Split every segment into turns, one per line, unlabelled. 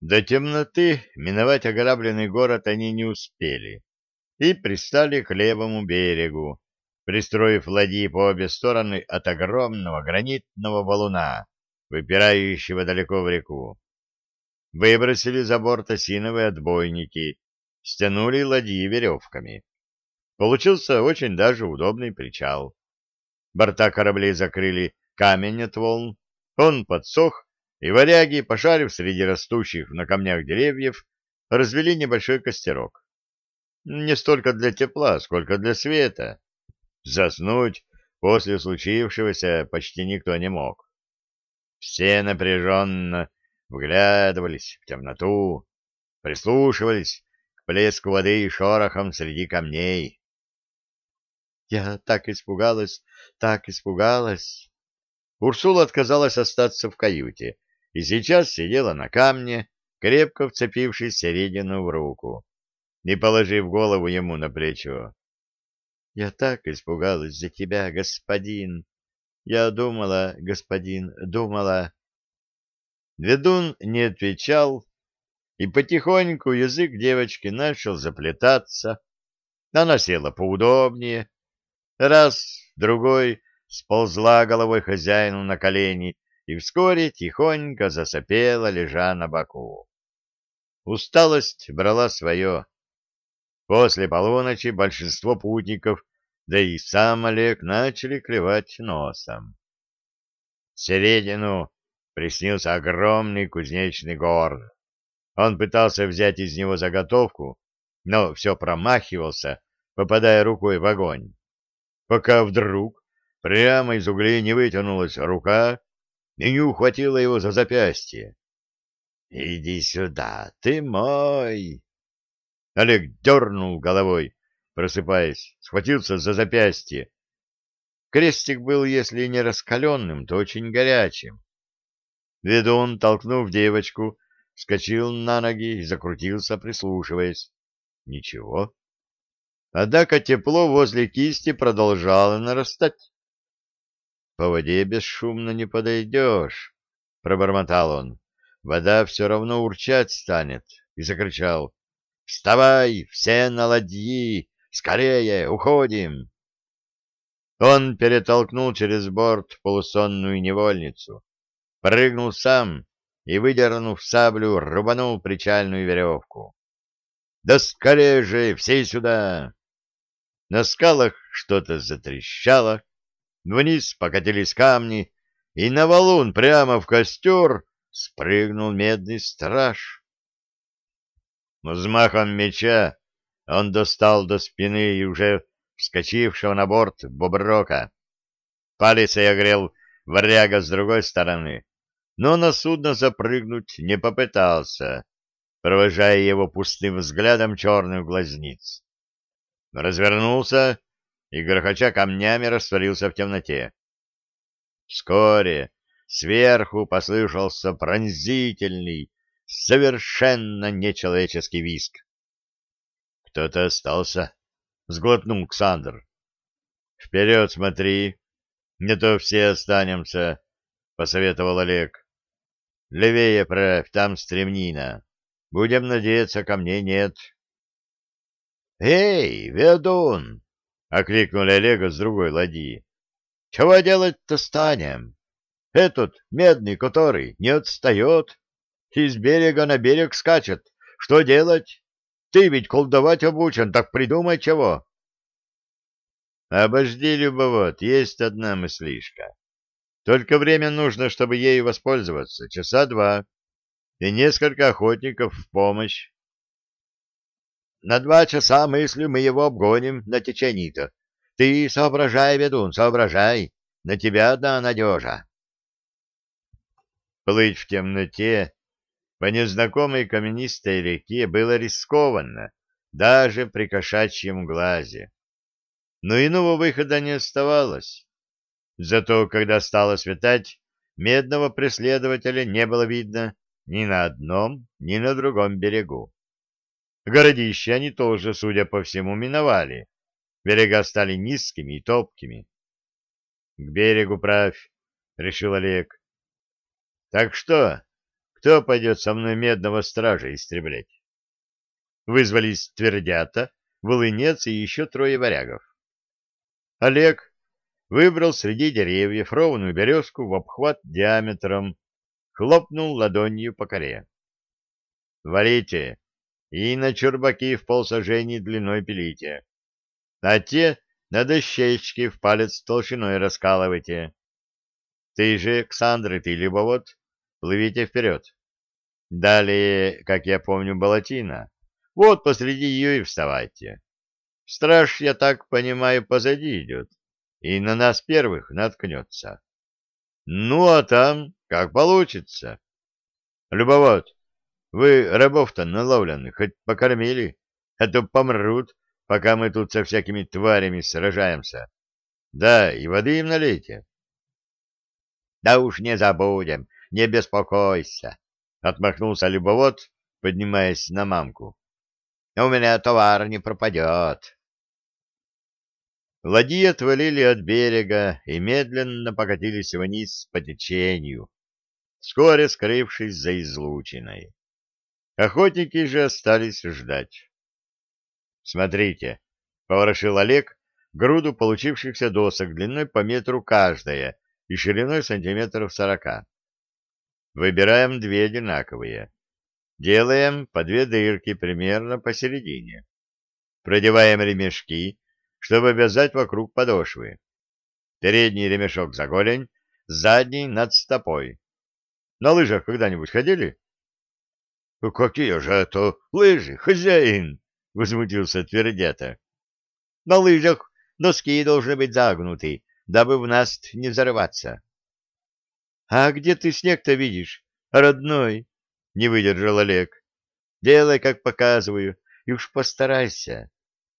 До темноты миновать ограбленный город они не успели и пристали к левому берегу, пристроив ладьи по обе стороны от огромного гранитного валуна, выпирающего далеко в реку. Выбросили за борт осиновые отбойники, стянули ладьи веревками. Получился очень даже удобный причал. Борта кораблей закрыли камень от волн, он подсох, и варяги, пошарив среди растущих на камнях деревьев, развели небольшой костерок. Не столько для тепла, сколько для света. Заснуть после случившегося почти никто не мог. Все напряженно вглядывались в темноту, прислушивались к плеску воды и шорохам среди камней. Я так испугалась, так испугалась. Урсула отказалась остаться в каюте и сейчас сидела на камне, крепко вцепившись середину в руку и положив голову ему на плечо. — Я так испугалась за тебя, господин. Я думала, господин, думала. Ведун не отвечал, и потихоньку язык девочки начал заплетаться. Она села поудобнее. Раз, другой сползла головой хозяину на колени и вскоре тихонько засопела, лежа на боку. Усталость брала свое. После полуночи большинство путников, да и сам Олег, начали клевать носом. Середину приснился огромный кузнечный горн. Он пытался взять из него заготовку, но все промахивался, попадая рукой в огонь. Пока вдруг прямо из углей не вытянулась рука и ухватила его за запястье. — Иди сюда, ты мой! Олег дернул головой, просыпаясь, схватился за запястье. Крестик был, если не раскаленным, то очень горячим. Ведун, толкнув девочку, вскочил на ноги и закрутился, прислушиваясь. Ничего. Однако тепло возле кисти продолжало нарастать. — По воде бесшумно не подойдешь, — пробормотал он. — Вода все равно урчать станет. И закричал. Вставай, все на ладьи! Скорее, уходим!» Он перетолкнул через борт полусонную невольницу, прыгнул сам и, выдернув саблю, рубанул причальную веревку. «Да скорее же, все сюда!» На скалах что-то затрещало, вниз покатились камни, и на валун прямо в костер спрыгнул медный страж. Взмахом меча он достал до спины и уже вскочившего на борт Боброка. Палец я огрел варяга с другой стороны, но на судно запрыгнуть не попытался, провожая его пустым взглядом черных глазниц. Развернулся и, грохоча камнями, растворился в темноте. Вскоре сверху послышался пронзительный, совершенно нечеловеческий виск. Кто-то остался, сглотнул Ксандр. Вперед смотри, не то все останемся, посоветовал Олег. Левее правь, там стремнина. Будем надеяться, камней нет. Эй, ведун! Окликнули Олега с другой ладьи. Чего делать-то станем? Этот медный который не отстает. Из берега на берег скачет. Что делать? Ты ведь колдовать обучен, так придумай чего. Обожди, любовод, есть одна мыслишка. Только время нужно, чтобы ею воспользоваться, часа два, и несколько охотников в помощь. На два часа мыслью мы его обгоним на течении-то. Ты соображай, ведун, соображай, на тебя одна надежа. Плыть в темноте по незнакомой каменистой реке было рискованно, даже при кошачьем глазе. Но иного выхода не оставалось. Зато, когда стало светать, медного преследователя не было видно ни на одном, ни на другом берегу. Городище они тоже, судя по всему, миновали. Берега стали низкими и топкими. — К берегу правь, — решил Олег. — Так что, кто пойдет со мной медного стража истреблять? Вызвались твердята, волынец и еще трое варягов. Олег выбрал среди деревьев ровную березку в обхват диаметром, хлопнул ладонью по коре. «Валите и на чурбаки в полсажений длиной пилите, а те на дощечке в палец толщиной раскалывайте. Ты же, Ксандры, ты любовод, плывите вперед. Далее, как я помню, Балатина. Вот посреди ее и вставайте. Страж, я так понимаю, позади идет и на нас первых наткнется. Ну, а там как получится. Любовод, вы рабов-то наловленных хоть покормили, а то помрут, пока мы тут со всякими тварями сражаемся. Да, и воды им налейте. — Да уж не забудем, не беспокойся, — отмахнулся любовод, поднимаясь на мамку. — У меня товар не пропадет. Ладьи отвалили от берега и медленно покатились вниз по течению, вскоре скрывшись за излучиной. Охотники же остались ждать. «Смотрите», — поворошил Олег груду получившихся досок длиной по метру каждая и шириной сантиметров сорока. Выбираем две одинаковые. Делаем по две дырки примерно посередине. Продеваем ремешки, чтобы обвязать вокруг подошвы. Передний ремешок за голень, задний над стопой. На лыжах когда-нибудь ходили? — Какие же это лыжи, хозяин? — возмутился Твердята. — На лыжах носки должны быть загнуты, дабы в нас не взорваться. — А где ты снег-то видишь, родной? — не выдержал Олег. — Делай, как показываю, и уж постарайся.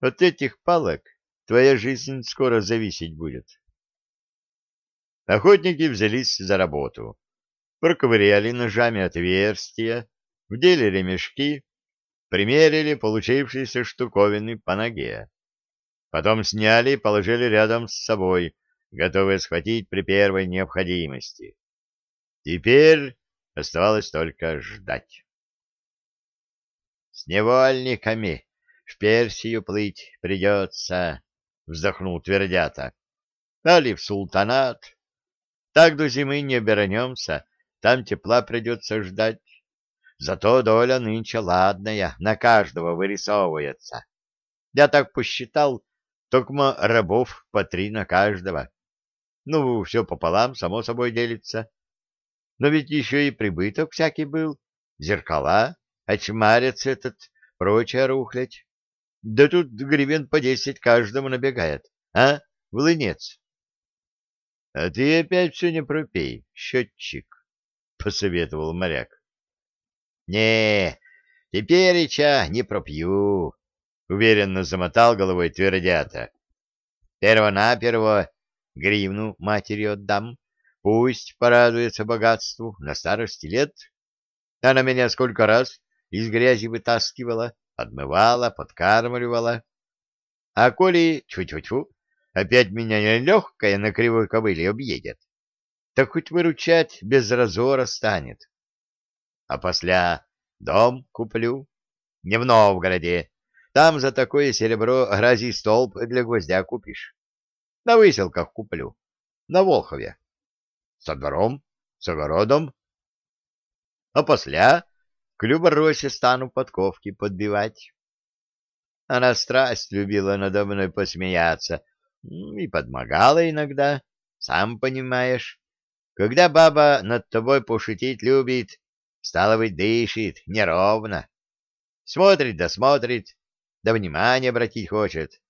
От этих палок твоя жизнь скоро зависеть будет. Охотники взялись за работу. Проковыряли ножами отверстия, вдели ремешки, примерили получившиеся штуковины по ноге. Потом сняли и положили рядом с собой, готовые схватить при первой необходимости. Теперь оставалось только ждать. «С невольниками в Персию плыть придется», — вздохнул Твердята. «Али в султанат. Так до зимы не обернемся, там тепла придется ждать. Зато доля нынче ладная, на каждого вырисовывается. Я так посчитал, только рабов по три на каждого. Ну, все пополам, само собой делится. Но ведь еще и прибыток всякий был. Зеркала, очмарец этот, прочая рухлядь. Да тут гривен по десять каждому набегает. А, влынец? — А ты опять все не пропей, счетчик, — посоветовал моряк. — Не, теперь ча не пропью, уверенно замотал головой твердята. Первонаперво гривну матери отдам, пусть порадуется богатству на старости лет. Она меня сколько раз из грязи вытаскивала, отмывала, подкармливала. А коли, тьфу-тьфу-тьфу, опять меня нелегкая на кривой кобыле объедет, так хоть выручать без разора станет. А после дом куплю, не в Новгороде, там за такое серебро грози столб для гвоздя купишь. На выселках куплю. На Волхове. Со двором, с огородом. А после к Люборосе стану подковки подбивать. Она страсть любила надо мной посмеяться и подмогала иногда, сам понимаешь. Когда баба над тобой пошутить любит, стало быть, дышит неровно. Смотрит да смотрит, да внимание обратить хочет.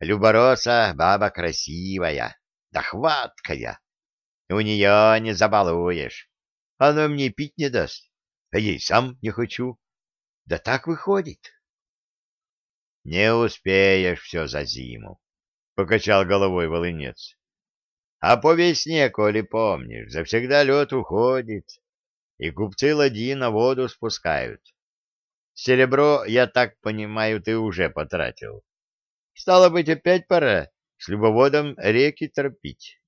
Любороса баба красивая, да хваткая. У нее не забалуешь. Она мне пить не даст, а ей сам не хочу. Да так выходит. — Не успеешь все за зиму, — покачал головой волынец. — А по весне, коли помнишь, завсегда лед уходит, и купцы ладьи на воду спускают. Серебро, я так понимаю, ты уже потратил. Стало быть, опять пора с любоводом реки торпить.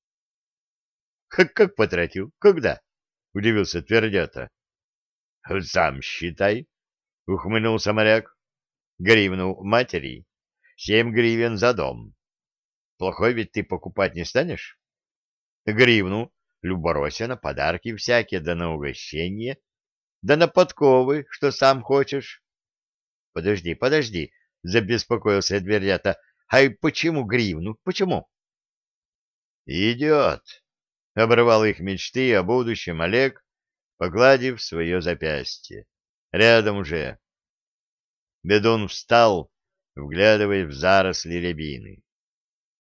— Как, как потратил? Когда? — удивился Твердята. — Сам считай, — ухмыльнулся моряк. — Гривну матери, семь гривен за дом. Плохой ведь ты покупать не станешь? Гривну, Люборосина, подарки всякие, да на угощение, да на подковы, что сам хочешь. — Подожди, подожди, — забеспокоился дверята. — А почему гривну? Почему? — Идет, — обрывал их мечты о будущем Олег, погладив свое запястье. Рядом уже. Бедун встал, вглядываясь в заросли рябины.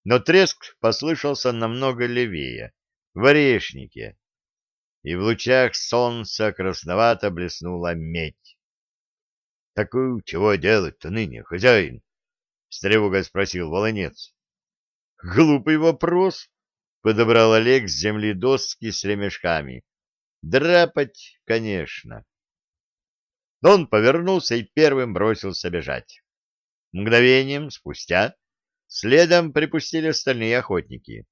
Но треск послышался намного левее, в орешнике, и в лучах солнца красновато блеснула медь. — Так чего делать-то ныне, хозяин? — с тревогой спросил Волонец. — Глупый вопрос, — подобрал Олег с земли доски с ремешками. — Драпать, конечно. Он повернулся и первым бросился бежать. Мгновением спустя следом припустили остальные охотники.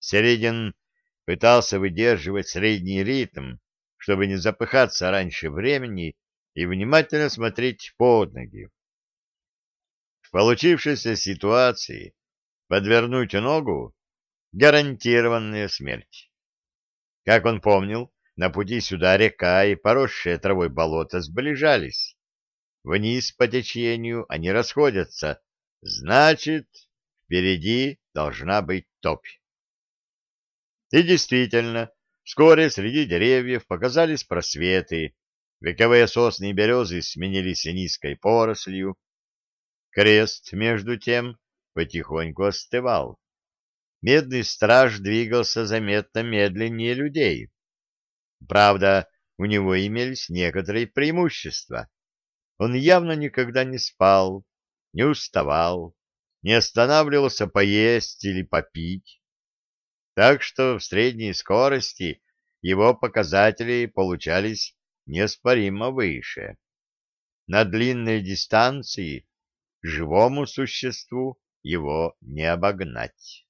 Середин пытался выдерживать средний ритм, чтобы не запыхаться раньше времени и внимательно смотреть под ноги. В получившейся ситуации подвернуть ногу — гарантированная смерть. Как он помнил, на пути сюда река и поросшие травой болото сближались. Вниз по течению они расходятся, значит, впереди должна быть топь. И действительно, вскоре среди деревьев показались просветы, вековые сосны и березы сменились низкой порослью. Крест, между тем, потихоньку остывал. Медный страж двигался заметно медленнее людей. Правда, у него имелись некоторые преимущества. Он явно никогда не спал, не уставал, не останавливался поесть или попить так что в средней скорости его показатели получались неоспоримо выше. На длинной дистанции живому существу его не обогнать.